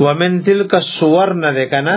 ومن تلک الصور نه ده کنه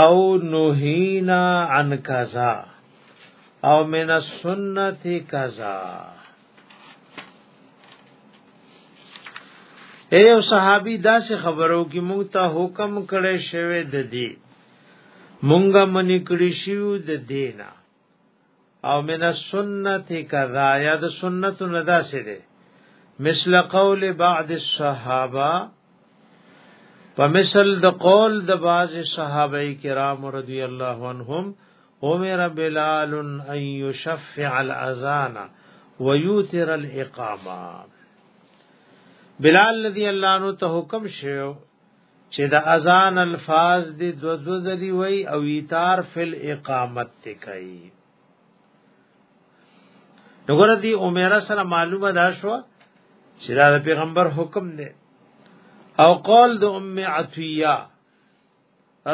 او نهینا عن کذا او من السنت کذا اے او صحابي داسې خبرو کې مونږ ته حکم کړي شوی د دې مونږه منی کړی شو د دینه او من السنت کذا یا د سنت ندا سه ده مثل قول بعض الصحابه په مثل د قول د بعض صحابه کرام رضی الله عنهم عمر بلال ان يشفع الاذان ويوتر الاقامه بلال رضی الله عنه ته حکم شوه چې د اذان الفاظ دی دو دو ذلی وی او ایتار فل اقامت ته کوي نګور دی عمره سره معلومه دا شو چې دا پیغمبر حکم دی او قول د ام عطیه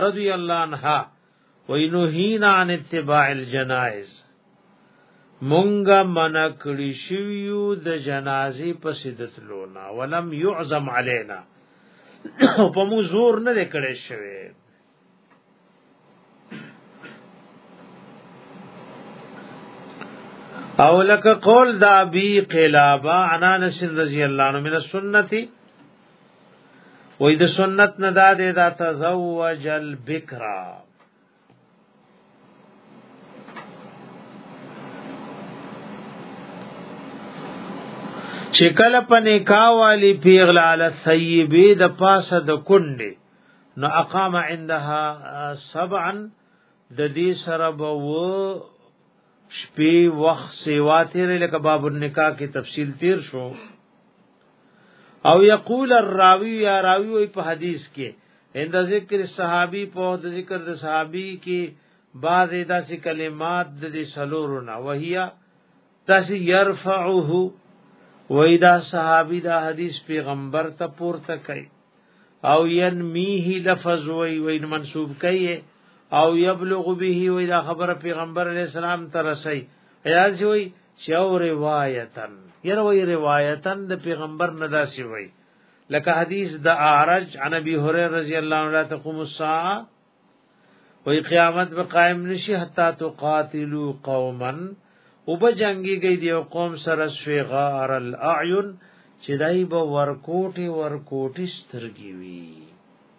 رضی الله عنها وینهینا عن اتباع الجنائز مونږه منع کړی شویو د جنازې په سیدت لونا ولم يعظم علينا په مو زور نه کړی شوی او لکه قول دا بی قلابا انا نس رضی اللہ عنہ من السنتی وې د سنت نه دا دې دا تزوج البکرا چې کله په نکاح والی پیغلا علی سیبی د پاسه د کندې نو اقام عندها سبعا د دې سره به و شپې وخت سیوا تیر لکه باب النکاح کې تفصیل تیر شو او یقول الراوی یا راوی وی په حدیث کې عند ذکر صحابي په د ذکر د صحابي کې بعض داسې کلمات د دې سلورو نه وهیا تاسو يرفعه وای دا صحابي دا حدیث پیغمبر ته پورته کوي او ينميه لفظ وای وای منسوب کوي او يبلغ به وای دا خبره پیغمبر علی السلام ته رسي ایاز جوی چاو روایتن یره وی روایتن د پیغمبر نه داسي وی لکه حدیث د اعرج عن ابي هريره رضی الله عنه تقوم الساعه وی قیامت به قائم نشي حتا تو قاتلو قوما وب جنگي گئی دی قوم سره سویغار الاعین چې دای به ورکوټي ورکوټي سترګي وی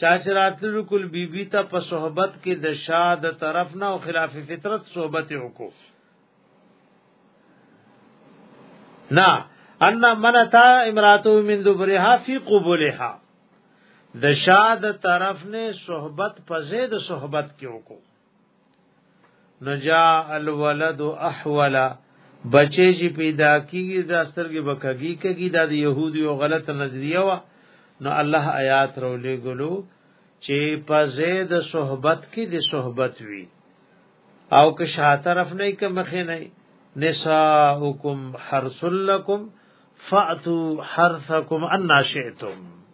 چاچ راتلو کول بی بی ته په صحبت کې د شاه د طرف نه او خلاف فطرت صحبت وکړو نه ان من تا امراتو من دبرها فی قبولها د شاه د طرف نه صحبت په زید صحبت کې وکړو نجا الولد احولا بچی چې پیدا کیږي دا سترګې بکګي کګي دا د يهودي او غلط نظریه وا نو الله آیات رولې ګلو چې په زید صحبت کې د صحبت وی او که شاته طرف نه کې مخې نه نساؤکم حرث لکم فاتو حرثکم ان شئتم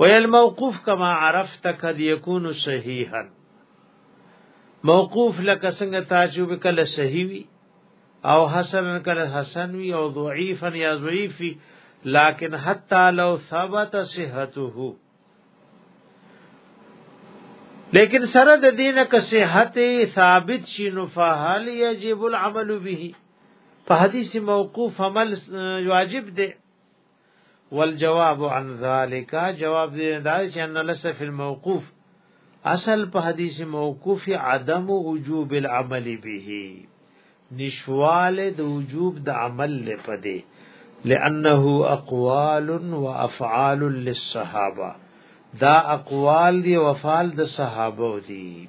ویل موقوف کما عرفت قد یکون صحیحا موقوف لکه څنګه تعجب کله صحیح وی او حسن کله حسن وی او ضعیفا یا ضعیف وی لكن حتى لو ثبت صحته لیکن سره د دینه که صحت ثابت شي نو فهل یجب العمل به په حدیث موقوف عمل واجب دی والجواب عن ذلك جواب دی دا چې ان لس فی الموقوف اصل په حدیث موقوف عدم وجوب العمل به نشوال د وجوب د عمل لپاره لانه اقوال وافعال للصحابه دا اقوال دی وفعال د صحابه دی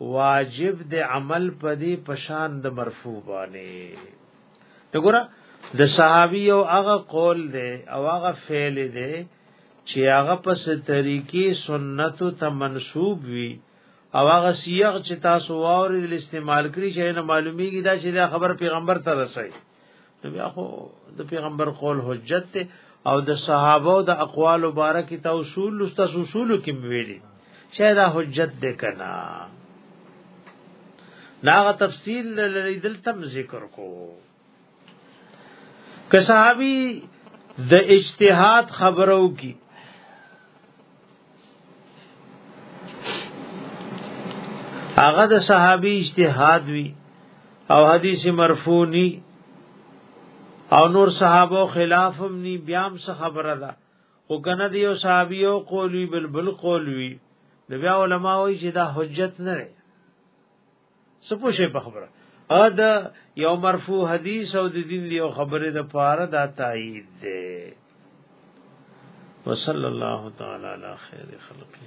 واجب د عمل په دې پشان د مرفوع باندې وګوره د صحابي او هغه قول دی او هغه فعل دی چې هغه پس طریقې سنت ته منسوب وي او هغه سیغ چې تاسو واورې استعمال کړی چې نه معلومیږي دا چې دا خبر پیغمبر ته رسي نو بیا خو د پیغمبر قول حجت ته او د صحابه او د اقوال مبارک ته اصول لست اصول کې ویلي شاید حجت دې کنا ناغه تفصیل لري دلته ذکر کو که صحابي د اجتهاد خبرو کی هغه د صحابي اجتهاد وی او حدیث مرفوع نی او نور صحابه خلاف هم نی بیام څه خبره ده او کنه دیو صحابي او قولوی بلبل قولوی د بیا علماء وی چې دا حجت نه سپو شي په خبره ا د یو مرفوع حدیث او د دین یو خبره د پاره دا تایید ده وصلی الله تعالی علی خیر خلقه